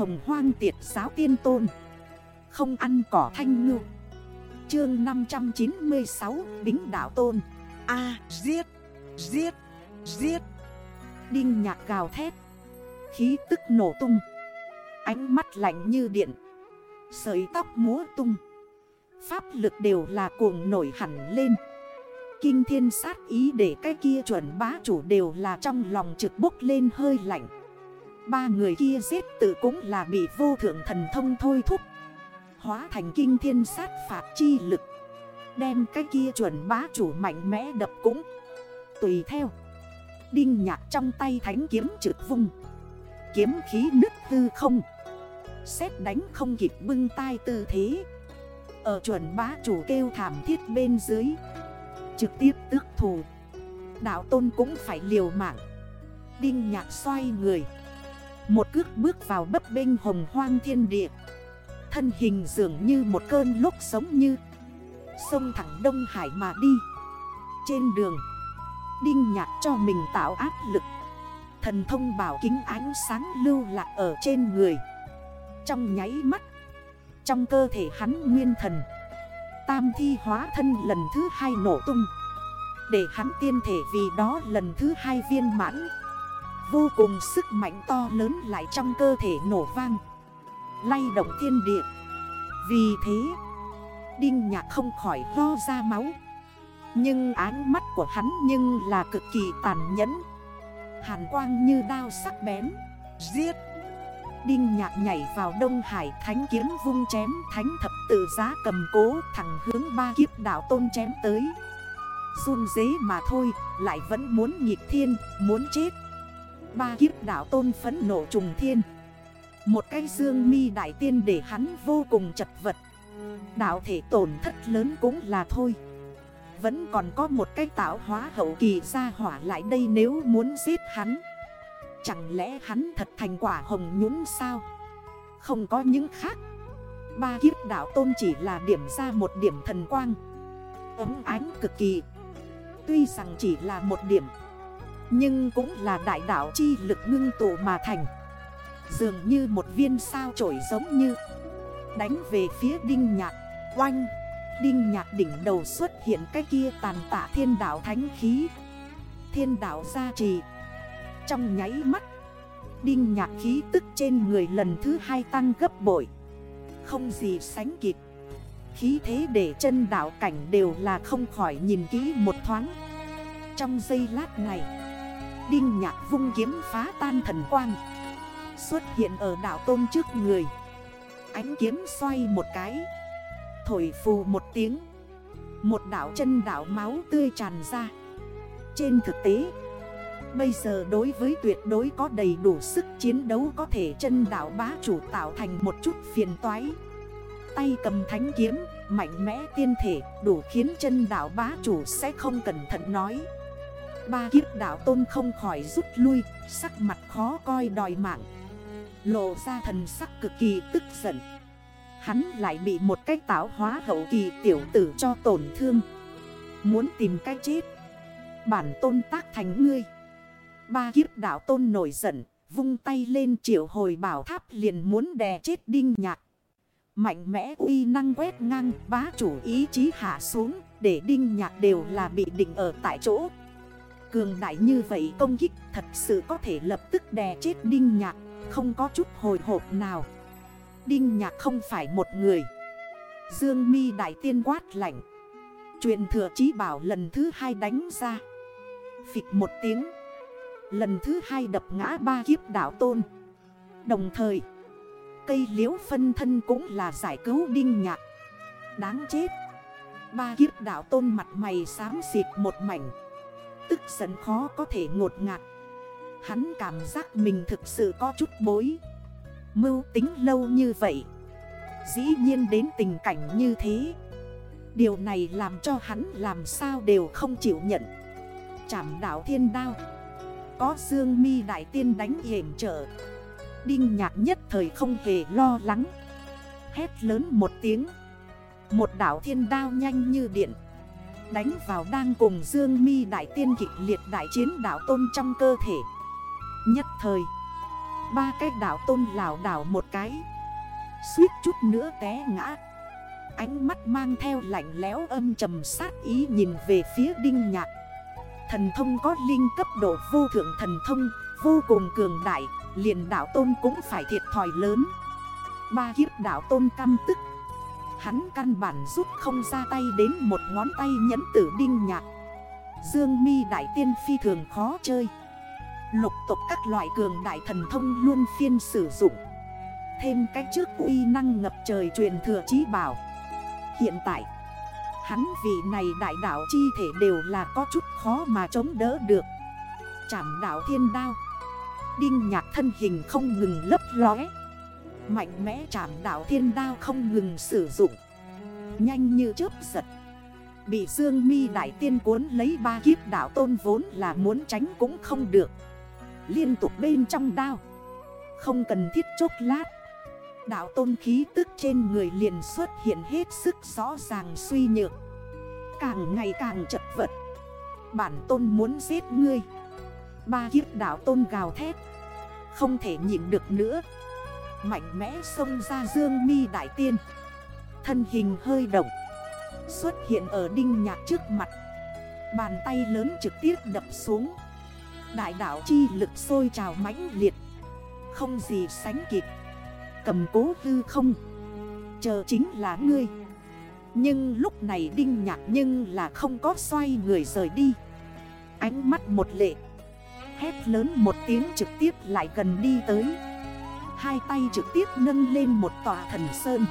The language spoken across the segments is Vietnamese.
hồng hoang tiệt giáo tiên tôn. Không ăn cỏ thanh ngư. Chương 596 Bính đảo tôn. A giết Giết Giết. Đinh nhạc gào thét. Khí tức nổ tung. Ánh mắt lạnh như điện. Sợi tóc múa tung. Pháp lực đều là cuồng nổi hẳn lên. Kinh thiên sát ý để cái kia chuẩn bá chủ đều là trong lòng trực bốc lên hơi lạnh Ba người kia giết tự cũng là bị vô thượng thần thông thôi thúc. Hóa thành kinh thiên sát phạt chi lực. Đem cái kia chuẩn bá chủ mạnh mẽ đập cũng. Tùy theo. Đinh nhạc trong tay thánh kiếm trực vung. Kiếm khí nứt tư không. Xét đánh không kịp bưng tay tư thế. Ở chuẩn bá chủ kêu thảm thiết bên dưới. Trực tiếp tước thù. Đạo tôn cũng phải liều mạng. Đinh nhạc xoay người. Một cước bước vào bấp bênh hồng hoang thiên địa. Thân hình dường như một cơn lúc sống như Sông thẳng Đông Hải mà đi. Trên đường, Đinh nhạc cho mình tạo áp lực. Thần thông bảo kính ánh sáng lưu lạc ở trên người. Trong nháy mắt, Trong cơ thể hắn nguyên thần, Tam thi hóa thân lần thứ hai nổ tung. Để hắn tiên thể vì đó lần thứ hai viên mãn. Vô cùng sức mạnh to lớn lại trong cơ thể nổ vang. Lay động thiên địa. Vì thế, Đinh nhạc không khỏi ho ra máu. Nhưng áng mắt của hắn nhưng là cực kỳ tàn nhẫn. Hàn quang như đao sắc bén. Giết! Đinh nhạc nhảy vào Đông Hải Thánh kiếm vung chém Thánh thập tự giá cầm cố Thẳng hướng ba kiếp đảo tôn chém tới. Run dế mà thôi, Lại vẫn muốn nghịch thiên, Muốn chết. Ba kiếp đảo tôn phấn nộ trùng thiên. Một cái dương mi đại tiên để hắn vô cùng chật vật. Đảo thể tổn thất lớn cũng là thôi. Vẫn còn có một cái tạo hóa hậu kỳ ra hỏa lại đây nếu muốn giết hắn. Chẳng lẽ hắn thật thành quả hồng nhũng sao? Không có những khác. Ba kiếp đảo tôn chỉ là điểm ra một điểm thần quang. Ấm ánh cực kỳ. Tuy rằng chỉ là một điểm. Nhưng cũng là đại đảo chi lực ngưng tụ mà thành. Dường như một viên sao trổi giống như Đánh về phía đinh nhạc. Oanh! Đinh nhạc đỉnh đầu xuất hiện cái kia tàn tạ thiên đảo thánh khí. Thiên đảo gia trì. Trong nháy mắt, Đinh nhạc khí tức trên người lần thứ hai tăng gấp bội. Không gì sánh kịp. Khí thế để chân đảo cảnh đều là không khỏi nhìn kỹ một thoáng. Trong giây lát này Đinh nhạc vung kiếm phá tan thần quang. Xuất hiện ở đảo tôn trước người. Ánh kiếm xoay một cái. Thổi phù một tiếng. Một đảo chân đảo máu tươi tràn ra. Trên thực tế Bây giờ đối với tuyệt đối có đầy đủ sức chiến đấu có thể chân đảo bá chủ tạo thành một chút phiền toái. Tay cầm thánh kiếm, mạnh mẽ tiên thể đủ khiến chân đảo bá chủ sẽ không cẩn thận nói. Ba kiếp đảo tôn không khỏi rút lui, sắc mặt khó coi đòi mạng. Lộ ra thần sắc cực kỳ tức giận. Hắn lại bị một cái táo hóa hậu kỳ tiểu tử cho tổn thương. Muốn tìm cái chết. Bản tôn tác thành ngươi. Ba kiếp đảo tôn nổi giận Vung tay lên triệu hồi bảo tháp liền muốn đè chết đinh nhạc. Mạnh mẽ uy năng quét ngang bá chủ ý chí hạ xuống Để đinh nhạc đều là bị định ở tại chỗ. Cường đại như vậy công kích thật sự có thể lập tức đè chết đinh nhạc, Không có chút hồi hộp nào. Đinh nhạc không phải một người. Dương mi đại tiên quát lạnh. Chuyện thừa chí bảo lần thứ hai đánh ra. Phịch một tiếng. Lần thứ hai đập ngã ba kiếp đảo tôn. Đồng thời, Cây liễu phân thân cũng là giải cứu đinh nhạc. Đáng chết. Ba kiếp đảo tôn mặt mày xám xịt một mảnh. Tức giận khó có thể ngột ngạt. Hắn cảm giác mình thực sự có chút bối. Mưu tính lâu như vậy, Dĩ nhiên đến tình cảnh như thế. Điều này làm cho hắn làm sao đều không chịu nhận. Chảm đảo thiên đao, Có dương mi đại tiên đánh hiểm trở. Đinh nhạc nhất thời không hề lo lắng. Hét lớn một tiếng, Một đảo thiên đao nhanh như điện. Đánh vào đang cùng dương mi đại tiên kịch liệt đại chiến đảo tôn trong cơ thể. Nhất thời, Ba cái đảo tôn lào đảo một cái. Suýt chút nữa té ngã. Ánh mắt mang theo lạnh lẽo âm trầm sát ý nhìn về phía đinh nhạc. Thần thông có linh cấp độ vô thượng thần thông, Vô cùng cường đại, Liền đảo tôn cũng phải thiệt thòi lớn. Ba kiếp đảo tôn căm tức Hắn căn bản rút không ra tay đến một ngón tay nhẫn tử đinh nhạc. Dương mi đại tiên phi thường khó chơi. Lục tục các loại cường đại thần thông luôn phiên sử dụng. Thêm cách trước uy năng ngập trời truyền thừa chí bảo. Hiện tại, Hắn vị này đại đảo chi thể đều là có chút khó mà chống đỡ được. Chảm đảo thiên đao. Đinh nhạc thân hình không ngừng lấp lóe. Mạnh mẽ chảm đảo thiên đao không ngừng sử dụng. Nhanh như chớp giật. Bị Dương mi đại tiên cuốn lấy ba kiếp đảo tôn vốn là muốn tránh cũng không được. Liên tục bên trong đao. Không cần thiết chốt lát. Đạo tôn khí tức trên người liền xuất hiện hết sức rõ ràng suy nhược. Càng ngày càng chật vật. Bản tôn muốn giết ngươi. Ba kiếp đạo tôn gào thét. Không thể nhịn được nữa. Mạnh mẽ xông ra dương mi đại tiên. Thân hình hơi động, Xuất hiện ở đinh nhạc trước mặt. Bàn tay lớn trực tiếp đập xuống. Đại đảo chi lực sôi trào mãnh liệt, Không gì sánh kịp. Cầm cố hư không, Chờ chính là ngươi. Nhưng lúc này đinh nhạc nhưng là không có xoay người rời đi. Ánh mắt một lệ, Hét lớn một tiếng trực tiếp lại gần đi tới. Hai tay trực tiếp nâng lên một tòa thần sơn.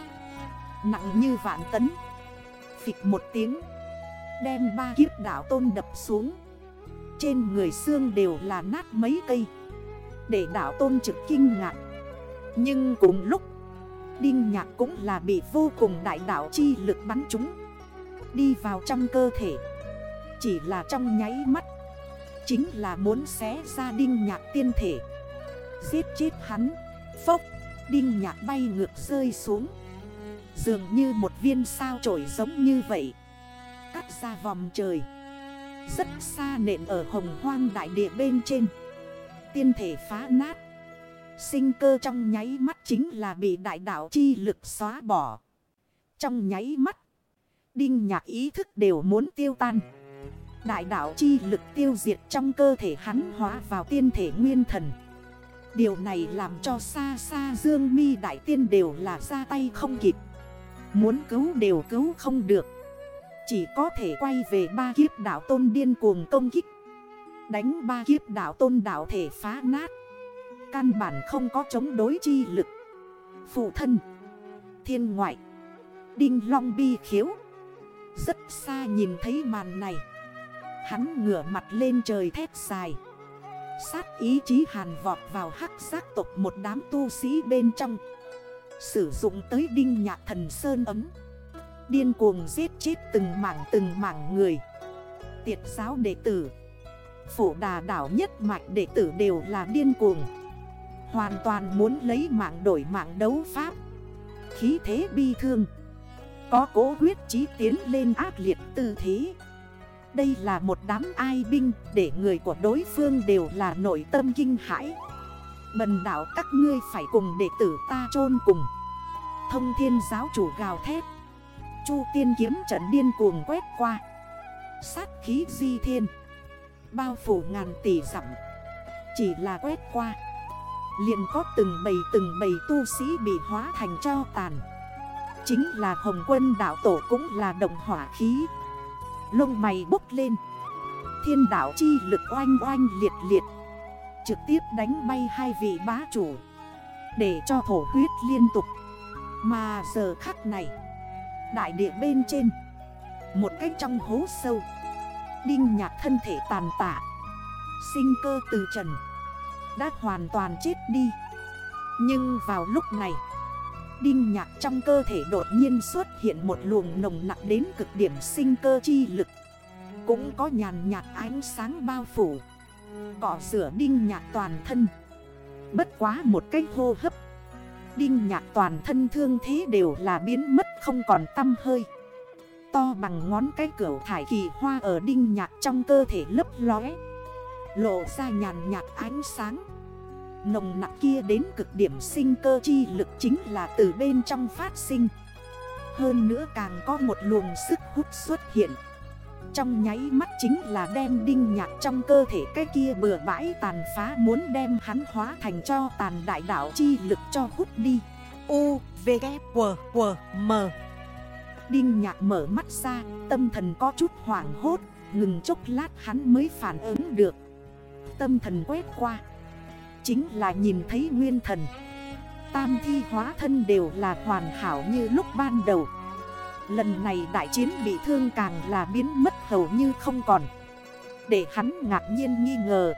Nặng như vạn tấn. Phịch một tiếng. Đem ba kiếp đảo tôn đập xuống. Trên người xương đều là nát mấy cây. Để đảo tôn trực kinh ngạc. Nhưng cùng lúc, Đinh nhạc cũng là bị vô cùng đại đảo chi lực bắn chúng Đi vào trong cơ thể. Chỉ là trong nháy mắt. Chính là muốn xé ra đinh nhạc tiên thể. Giết chết hắn. Phốc, Đinh nhạc bay ngược rơi xuống. Dường như một viên sao trổi giống như vậy. Cắt ra vòng trời. Rất xa nện ở hồng hoang đại địa bên trên. Tiên thể phá nát. Sinh cơ trong nháy mắt chính là bị đại đảo chi lực xóa bỏ. Trong nháy mắt, Đinh nhạc ý thức đều muốn tiêu tan. Đại đảo chi lực tiêu diệt trong cơ thể hắn hóa vào tiên thể nguyên thần. Điều này làm cho xa xa Dương mi Đại Tiên đều là ra tay không kịp. Muốn cứu đều cứu không được. Chỉ có thể quay về ba kiếp đảo tôn điên cuồng công kích. Đánh ba kiếp đảo tôn đảo thể phá nát. Căn bản không có chống đối chi lực. Phụ thân. Thiên ngoại. Đinh long bi khiếu. Rất xa nhìn thấy màn này. Hắn ngửa mặt lên trời thét dài. Sát ý chí hàn vọt vào hắc giác tộc một đám tu sĩ bên trong. Sử dụng tới đinh nhạc thần sơn ấm. Điên cuồng giết chết từng mảng từng mảng người. Tiệt giáo đệ tử. Phổ đà đảo nhất mạch đệ tử đều là điên cuồng. Hoàn toàn muốn lấy mạng đổi mạng đấu pháp. Khí thế bi thương. Có cố quyết chí tiến lên ác liệt tư thế đây là một đám ai binh để người của đối phương đều là nội tâm kinh hãi. Bần đảo các ngươi phải cùng đệ tử ta chôn cùng. Thông thiên giáo chủ gào thét. Chu tiên kiếm trận điên cuồng quét qua. Sát khí di thiên. Bao phủ ngàn tỷ dặm. Chỉ là quét qua. Liền có từng bầy từng bầy tu sĩ bị hóa thành cho tàn. Chính là hồng quân đảo tổ cũng là động hỏa khí. Lông mày bốc lên. Thiên đảo chi lực oanh oanh liệt liệt. Trực tiếp đánh bay hai vị bá chủ. Để cho thổ huyết liên tục. Mà giờ khắc này, Đại địa bên trên, Một cách trong hố sâu, Đinh nhạc thân thể tàn tạ, Sinh cơ từ trần, Đã hoàn toàn chết đi. Nhưng vào lúc này Đinh nhạc trong cơ thể đột nhiên xuất hiện một luồng nồng nặng đến cực điểm sinh cơ chi lực. Cũng có nhàn nhạt ánh sáng bao phủ Cỏ rửa đinh nhạc toàn thân. Bất quá một cái hô hấp, Đinh nhạc toàn thân thương thế đều là biến mất không còn tâm hơi. To bằng ngón cái cửa thải kỳ hoa ở đinh nhạc trong cơ thể lấp lóe, Lộ ra nhàn nhạt ánh sáng. Nồng nặng kia đến cực điểm sinh cơ chi lực chính là từ bên trong phát sinh. Hơn nữa càng có một luồng sức hút xuất hiện. Trong nháy mắt chính là đem đinh nhạc trong cơ thể cái kia bừa bãi tàn phá Muốn đem hắn hóa thành cho tàn đại đảo chi lực cho hút đi. U, V, K, W, W, M. Đinh nhạc mở mắt ra Tâm thần có chút hoảng hốt Ngừng chốc lát hắn mới phản ứng được. Tâm thần quét qua Chính là nhìn thấy nguyên thần. Tam thi hóa thân đều là hoàn hảo như lúc ban đầu. Lần này đại chiến bị thương càng là biến mất hầu như không còn. Để hắn ngạc nhiên nghi ngờ